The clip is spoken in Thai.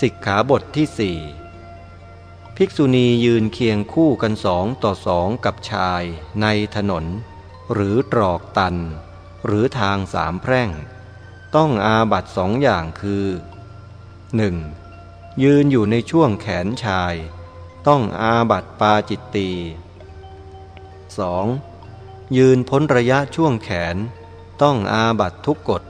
สิกขาบทที่สี่ภิกษุณียืนเคียงคู่กันสองต่อสองกับชายในถนน หรือตรอกตัน หรือทางสามแพร่ง ต้องอาบัตสองอย่างคือ 1. ยืนอยู่ในช่วงแขนชาย ต้องอาบัตปาจิตตี 2. ยืนพ้นระยะช่วงแขน ต้องอาบัตทุกกฎ